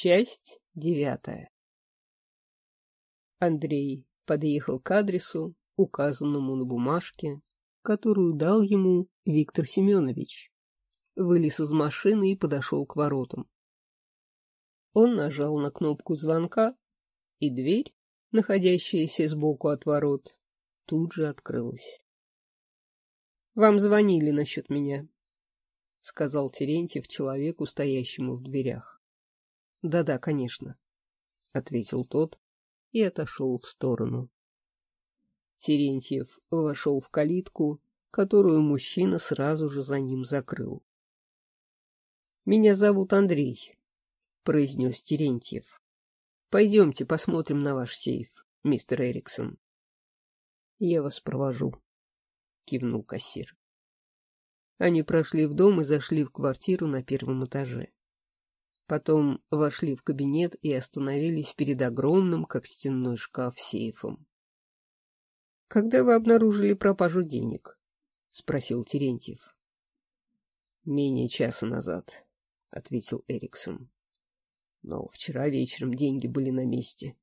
Часть девятая. Андрей подъехал к адресу, указанному на бумажке, которую дал ему Виктор Семенович. Вылез из машины и подошел к воротам. Он нажал на кнопку звонка, и дверь, находящаяся сбоку от ворот, тут же открылась. — Вам звонили насчет меня, — сказал Терентьев человеку, стоящему в дверях. «Да — Да-да, конечно, — ответил тот и отошел в сторону. Терентьев вошел в калитку, которую мужчина сразу же за ним закрыл. — Меня зовут Андрей, — произнес Терентьев. — Пойдемте посмотрим на ваш сейф, мистер Эриксон. — Я вас провожу, — кивнул кассир. Они прошли в дом и зашли в квартиру на первом этаже. Потом вошли в кабинет и остановились перед огромным, как стенной шкаф, сейфом. — Когда вы обнаружили пропажу денег? — спросил Терентьев. — Менее часа назад, — ответил Эриксон. — Но вчера вечером деньги были на месте.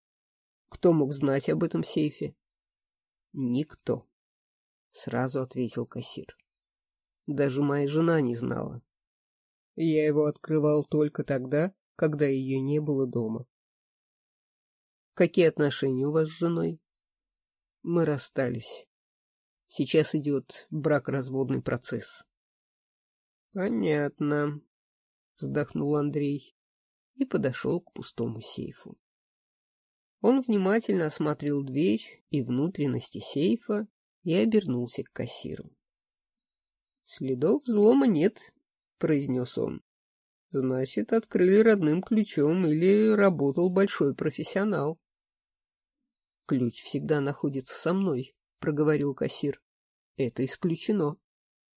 — Кто мог знать об этом сейфе? — Никто, — сразу ответил кассир. — Даже моя жена не знала. Я его открывал только тогда, когда ее не было дома. — Какие отношения у вас с женой? Мы расстались. Сейчас идет бракоразводный процесс. — Понятно, — вздохнул Андрей и подошел к пустому сейфу. Он внимательно осмотрел дверь и внутренности сейфа и обернулся к кассиру. — Следов взлома нет, — произнес он. — Значит, открыли родным ключом или работал большой профессионал. — Ключ всегда находится со мной, — проговорил кассир. — Это исключено.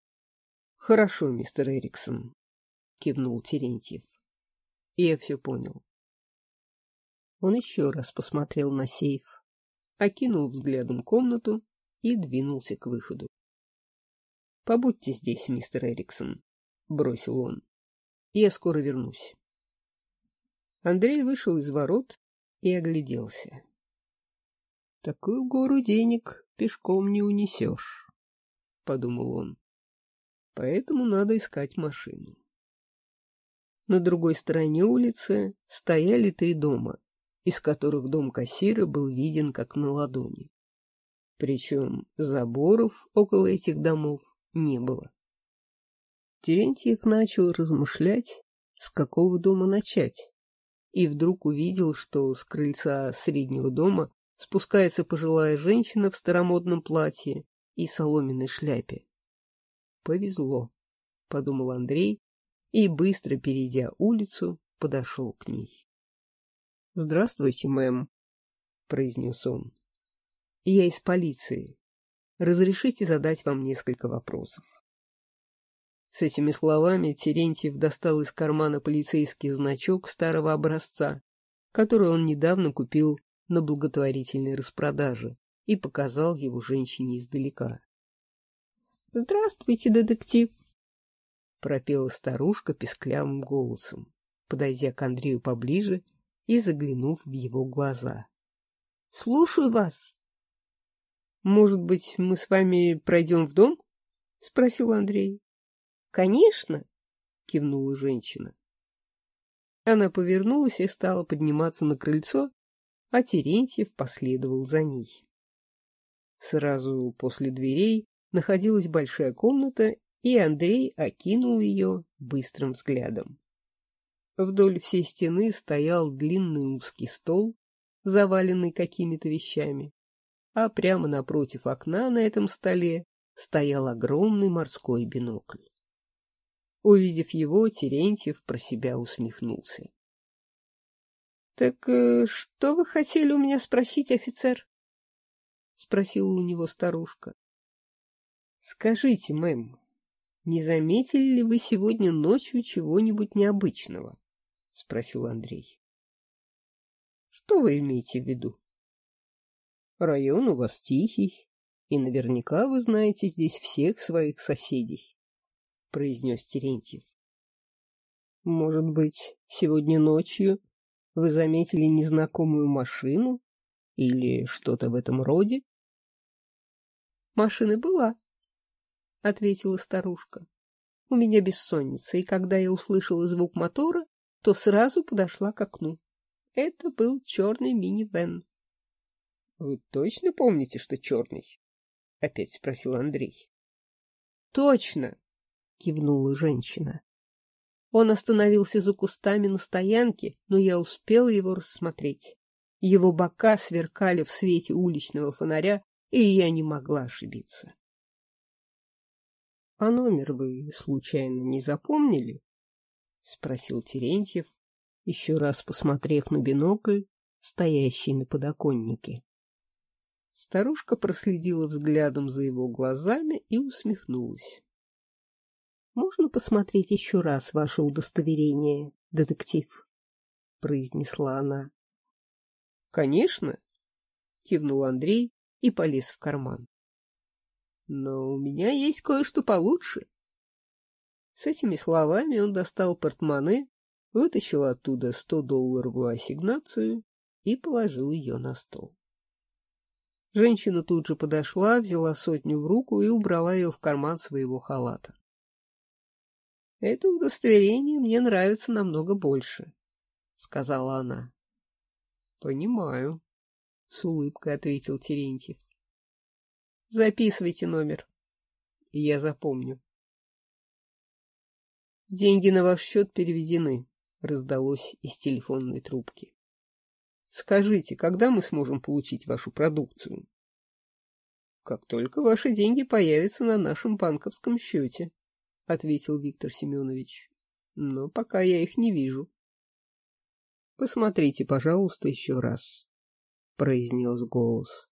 — Хорошо, мистер Эриксон, — кивнул Терентьев. — Я все понял. Он еще раз посмотрел на сейф, окинул взглядом комнату и двинулся к выходу. — Побудьте здесь, мистер Эриксон, — бросил он. — Я скоро вернусь. Андрей вышел из ворот и огляделся. Такую гору денег пешком не унесешь, — подумал он. Поэтому надо искать машину. На другой стороне улицы стояли три дома, из которых дом кассира был виден как на ладони. Причем заборов около этих домов не было. Терентьев начал размышлять, с какого дома начать, и вдруг увидел, что с крыльца среднего дома спускается пожилая женщина в старомодном платье и соломенной шляпе. «Повезло», — подумал Андрей, и, быстро перейдя улицу, подошел к ней. «Здравствуйте, мэм», — произнес он. «Я из полиции. Разрешите задать вам несколько вопросов?» С этими словами Терентьев достал из кармана полицейский значок старого образца, который он недавно купил на благотворительной распродаже и показал его женщине издалека. — Здравствуйте, детектив! — пропела старушка песклявым голосом, подойдя к Андрею поближе и заглянув в его глаза. — Слушаю вас. — Может быть, мы с вами пройдем в дом? — спросил Андрей. — Конечно, — кивнула женщина. Она повернулась и стала подниматься на крыльцо, а Терентьев последовал за ней. Сразу после дверей находилась большая комната, и Андрей окинул ее быстрым взглядом. Вдоль всей стены стоял длинный узкий стол, заваленный какими-то вещами, а прямо напротив окна на этом столе стоял огромный морской бинокль. Увидев его, Терентьев про себя усмехнулся. Так э, что вы хотели у меня спросить, офицер? — спросила у него старушка. — Скажите, мэм, не заметили ли вы сегодня ночью чего-нибудь необычного? — спросил Андрей. — Что вы имеете в виду? — Район у вас тихий, и наверняка вы знаете здесь всех своих соседей, — произнес Терентьев. Может быть, сегодня ночью вы заметили незнакомую машину или что-то в этом роде? Машина была, — ответила старушка. У меня бессонница, и когда я услышала звук мотора, то сразу подошла к окну. Это был черный мини-вен. — Вы точно помните, что черный? — опять спросил Андрей. — Точно! — кивнула женщина. Он остановился за кустами на стоянке, но я успела его рассмотреть. Его бока сверкали в свете уличного фонаря, и я не могла ошибиться. — А номер вы, случайно, не запомнили? — спросил Терентьев, еще раз посмотрев на бинокль, стоящий на подоконнике. Старушка проследила взглядом за его глазами и усмехнулась. — Можно посмотреть еще раз ваше удостоверение, детектив? — произнесла она. — Конечно, — кивнул Андрей и полез в карман. — Но у меня есть кое-что получше. С этими словами он достал портмоне, вытащил оттуда сто долларовую ассигнацию и положил ее на стол. Женщина тут же подошла, взяла сотню в руку и убрала ее в карман своего халата. — Это удостоверение мне нравится намного больше, — сказала она. — Понимаю, — с улыбкой ответил Терентьев. — Записывайте номер. Я запомню. — Деньги на ваш счет переведены, — раздалось из телефонной трубки. Скажите, когда мы сможем получить вашу продукцию? Как только ваши деньги появятся на нашем банковском счете, — ответил Виктор Семенович. Но пока я их не вижу. Посмотрите, пожалуйста, еще раз, — произнес голос.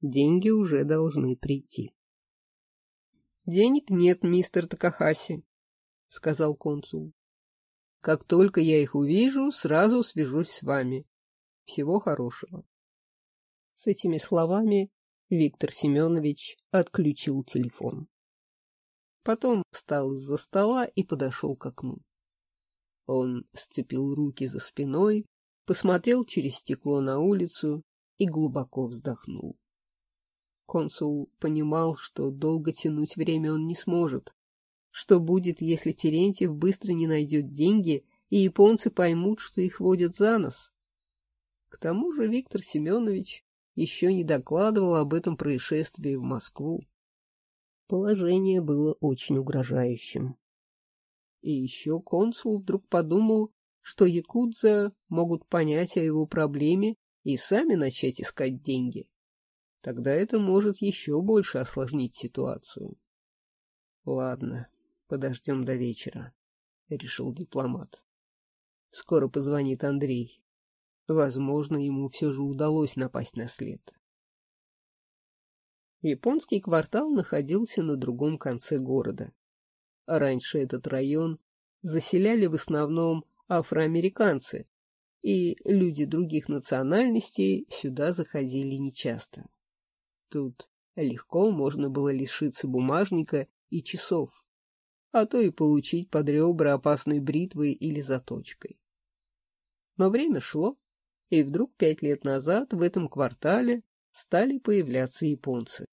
Деньги уже должны прийти. Денег нет, мистер Такахаси, — сказал консул. Как только я их увижу, сразу свяжусь с вами. Всего хорошего. С этими словами Виктор Семенович отключил телефон. Потом встал из-за стола и подошел к окну. Он сцепил руки за спиной, посмотрел через стекло на улицу и глубоко вздохнул. Консул понимал, что долго тянуть время он не сможет. Что будет, если Терентьев быстро не найдет деньги, и японцы поймут, что их водят за нос? К тому же Виктор Семенович еще не докладывал об этом происшествии в Москву. Положение было очень угрожающим. И еще консул вдруг подумал, что якудза могут понять о его проблеме и сами начать искать деньги. Тогда это может еще больше осложнить ситуацию. Ладно, подождем до вечера, — решил дипломат. Скоро позвонит Андрей. Возможно, ему все же удалось напасть на след. Японский квартал находился на другом конце города. Раньше этот район заселяли в основном афроамериканцы, и люди других национальностей сюда заходили нечасто. Тут легко можно было лишиться бумажника и часов, а то и получить под ребра опасной бритвой или заточкой. Но время шло, и вдруг пять лет назад в этом квартале стали появляться японцы.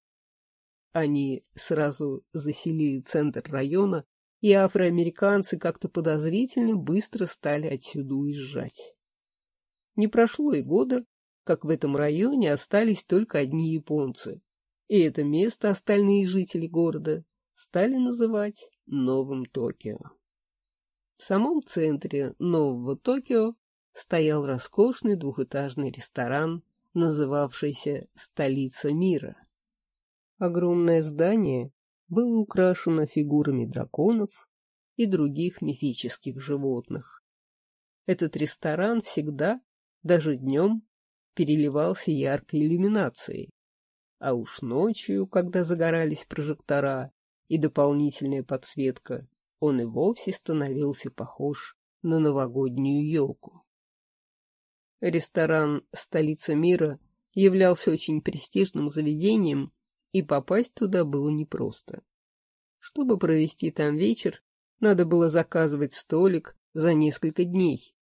Они сразу заселили центр района, и афроамериканцы как-то подозрительно быстро стали отсюда уезжать. Не прошло и года, как в этом районе остались только одни японцы, и это место остальные жители города стали называть Новым Токио. В самом центре Нового Токио стоял роскошный двухэтажный ресторан, называвшийся «Столица мира». Огромное здание было украшено фигурами драконов и других мифических животных. Этот ресторан всегда, даже днем, переливался яркой иллюминацией, а уж ночью, когда загорались прожектора и дополнительная подсветка, он и вовсе становился похож на новогоднюю елку. Ресторан «Столица мира» являлся очень престижным заведением, и попасть туда было непросто. Чтобы провести там вечер, надо было заказывать столик за несколько дней.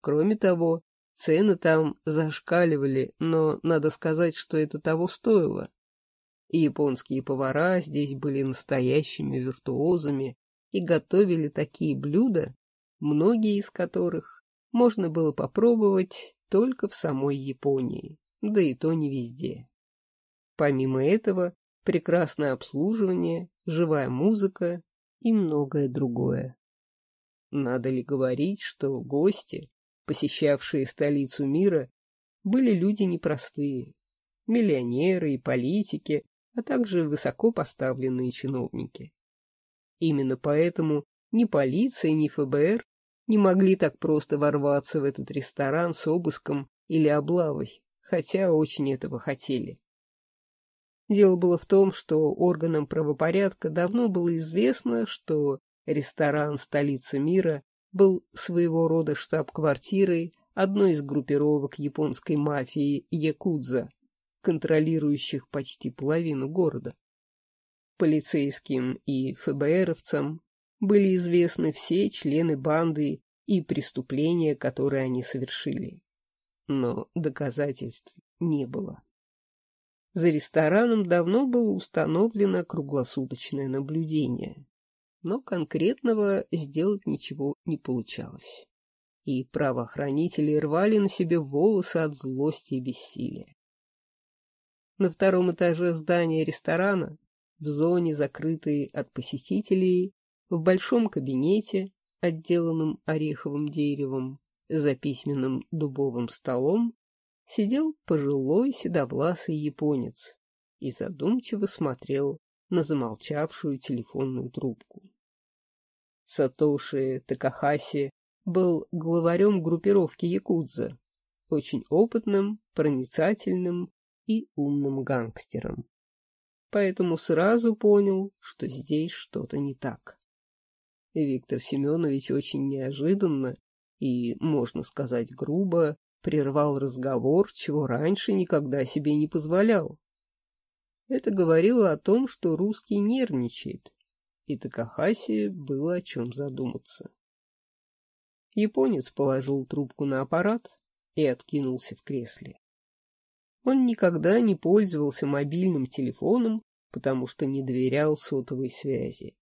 Кроме того, цены там зашкаливали, но надо сказать, что это того стоило. Японские повара здесь были настоящими виртуозами и готовили такие блюда, многие из которых можно было попробовать только в самой Японии, да и то не везде. Помимо этого, прекрасное обслуживание, живая музыка и многое другое. Надо ли говорить, что гости, посещавшие столицу мира, были люди непростые, миллионеры и политики, а также высоко поставленные чиновники. Именно поэтому ни полиция, ни ФБР не могли так просто ворваться в этот ресторан с обыском или облавой, хотя очень этого хотели. Дело было в том, что органам правопорядка давно было известно, что ресторан столицы мира был своего рода штаб-квартирой одной из группировок японской мафии Якудза, контролирующих почти половину города. Полицейским и ФБРовцам были известны все члены банды и преступления, которые они совершили. Но доказательств не было. За рестораном давно было установлено круглосуточное наблюдение, но конкретного сделать ничего не получалось. И правоохранители рвали на себе волосы от злости и бессилия. На втором этаже здания ресторана, в зоне, закрытой от посетителей, в большом кабинете, отделанном ореховым деревом, за письменным дубовым столом, сидел пожилой седовласый японец и задумчиво смотрел на замолчавшую телефонную трубку. Сатоши Такахаси был главарем группировки Якудза, очень опытным, проницательным и умным гангстером. Поэтому сразу понял, что здесь что-то не так. Виктор Семенович очень неожиданно и, можно сказать, грубо прервал разговор, чего раньше никогда себе не позволял. Это говорило о том, что русский нервничает, и Такахаси было о чем задуматься. Японец положил трубку на аппарат и откинулся в кресле. Он никогда не пользовался мобильным телефоном, потому что не доверял сотовой связи.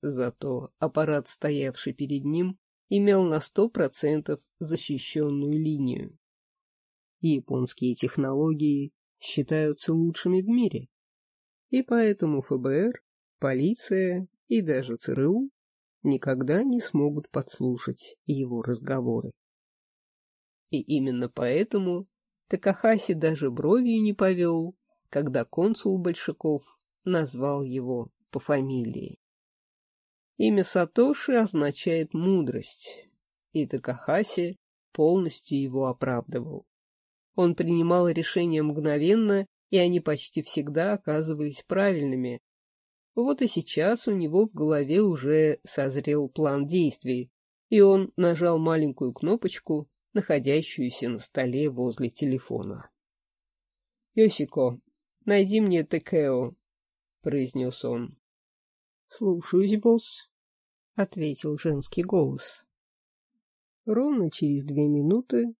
Зато аппарат, стоявший перед ним, имел на сто процентов защищенную линию. Японские технологии считаются лучшими в мире, и поэтому ФБР, полиция и даже ЦРУ никогда не смогут подслушать его разговоры. И именно поэтому Такахаси даже бровью не повел, когда консул Большаков назвал его по фамилии. Имя Сатоши означает «мудрость», и Такахаси полностью его оправдывал. Он принимал решения мгновенно, и они почти всегда оказывались правильными. Вот и сейчас у него в голове уже созрел план действий, и он нажал маленькую кнопочку, находящуюся на столе возле телефона. «Йосико, найди мне Текео», — произнес он. «Слушаюсь, босс», — ответил женский голос. Ровно через две минуты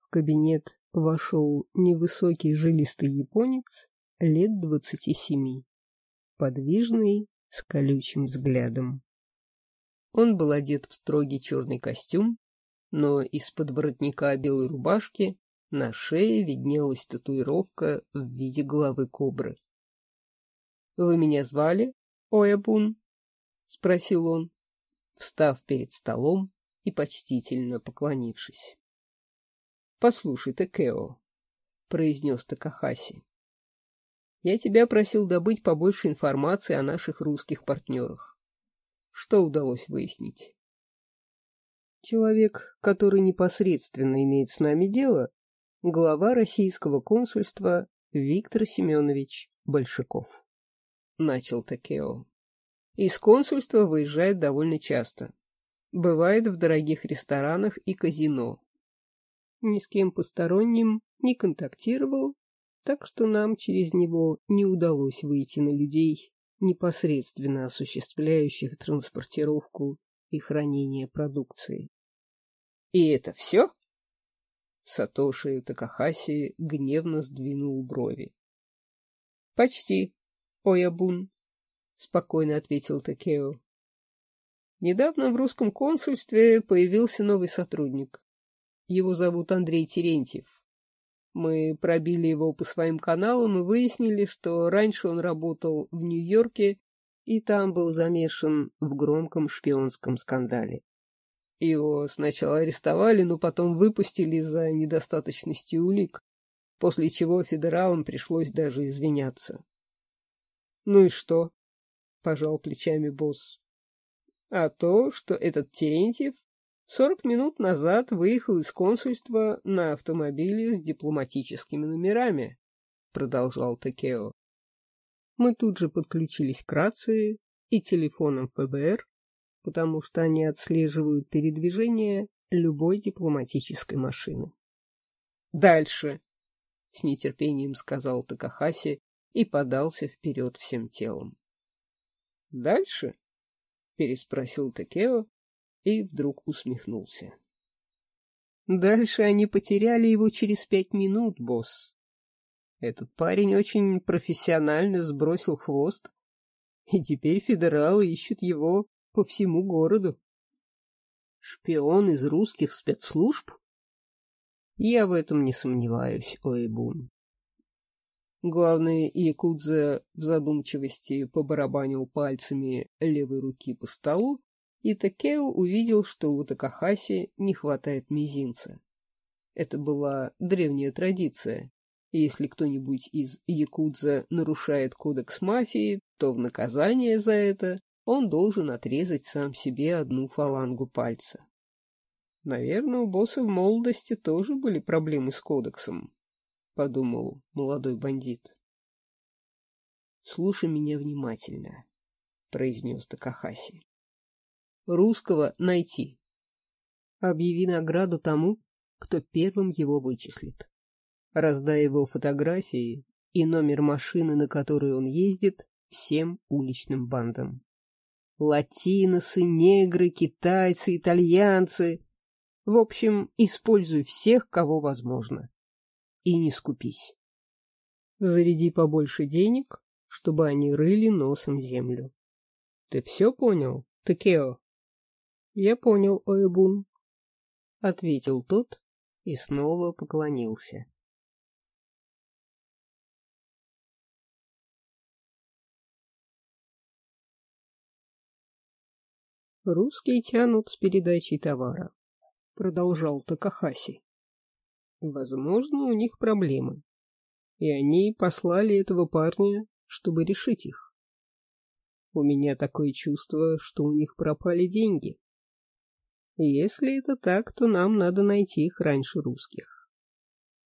в кабинет вошел невысокий жилистый японец лет двадцати семи, подвижный, с колючим взглядом. Он был одет в строгий черный костюм, но из-под воротника белой рубашки на шее виднелась татуировка в виде головы кобры. — Вы меня звали? Оябун? — спросил он, встав перед столом и почтительно поклонившись. — Послушай, Текео, — произнес Такахаси, — я тебя просил добыть побольше информации о наших русских партнерах. Что удалось выяснить? Человек, который непосредственно имеет с нами дело, глава российского консульства Виктор Семенович Большаков начал Такео. Из консульства выезжает довольно часто. Бывает в дорогих ресторанах и казино. Ни с кем посторонним не контактировал, так что нам через него не удалось выйти на людей, непосредственно осуществляющих транспортировку и хранения продукции. — И это все? Сатоши Такахаси гневно сдвинул брови. — Почти, Оябун, — спокойно ответил Такео. Недавно в русском консульстве появился новый сотрудник. Его зовут Андрей Терентьев. Мы пробили его по своим каналам и выяснили, что раньше он работал в Нью-Йорке и там был замешан в громком шпионском скандале. Его сначала арестовали, но потом выпустили из-за недостаточности улик, после чего федералам пришлось даже извиняться. — Ну и что? — пожал плечами босс а то, что этот Терентьев сорок минут назад выехал из консульства на автомобиле с дипломатическими номерами, — продолжал Такео. Мы тут же подключились к рации и телефонам ФБР, потому что они отслеживают передвижение любой дипломатической машины. «Дальше!» — с нетерпением сказал Такахаси и подался вперед всем телом. «Дальше?» переспросил Такео и вдруг усмехнулся. Дальше они потеряли его через пять минут, босс. Этот парень очень профессионально сбросил хвост, и теперь федералы ищут его по всему городу. Шпион из русских спецслужб? Я в этом не сомневаюсь, Оэбун. Главный якудза в задумчивости побарабанил пальцами левой руки по столу, и Такео увидел, что у Такахаси не хватает мизинца. Это была древняя традиция. Если кто-нибудь из якудза нарушает кодекс мафии, то в наказание за это он должен отрезать сам себе одну фалангу пальца. Наверное, у босса в молодости тоже были проблемы с кодексом, подумал молодой бандит. Слушай меня внимательно, произнес Такахаси. Русского найти. Объяви награду тому, кто первым его вычислит. Раздай его фотографии и номер машины, на которой он ездит, всем уличным бандам. Латиносы, негры, китайцы, итальянцы. В общем, используй всех, кого возможно и не скупись. Заряди побольше денег, чтобы они рыли носом землю. Ты все понял, Такео? Я понял, Оэбун, — ответил тот и снова поклонился. Русские тянут с передачей товара, — продолжал Такахаси. Возможно, у них проблемы. И они послали этого парня, чтобы решить их. У меня такое чувство, что у них пропали деньги. Если это так, то нам надо найти их раньше русских.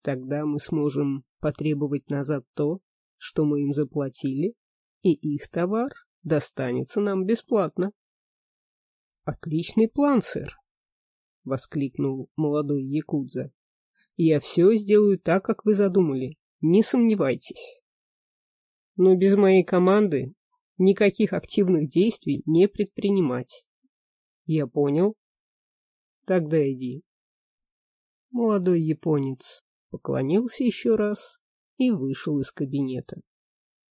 Тогда мы сможем потребовать назад то, что мы им заплатили, и их товар достанется нам бесплатно. — Отличный план, сэр! — воскликнул молодой якудза. Я все сделаю так, как вы задумали, не сомневайтесь. Но без моей команды никаких активных действий не предпринимать. Я понял. Тогда иди. Молодой японец поклонился еще раз и вышел из кабинета.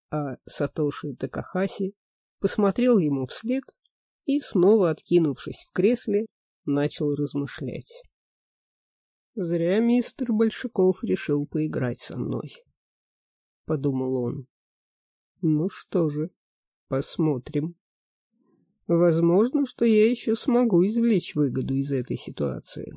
А Сатоши Такахаси посмотрел ему вслед и, снова откинувшись в кресле, начал размышлять. Зря мистер Большаков решил поиграть со мной. Подумал он. Ну что же, посмотрим. Возможно, что я еще смогу извлечь выгоду из этой ситуации.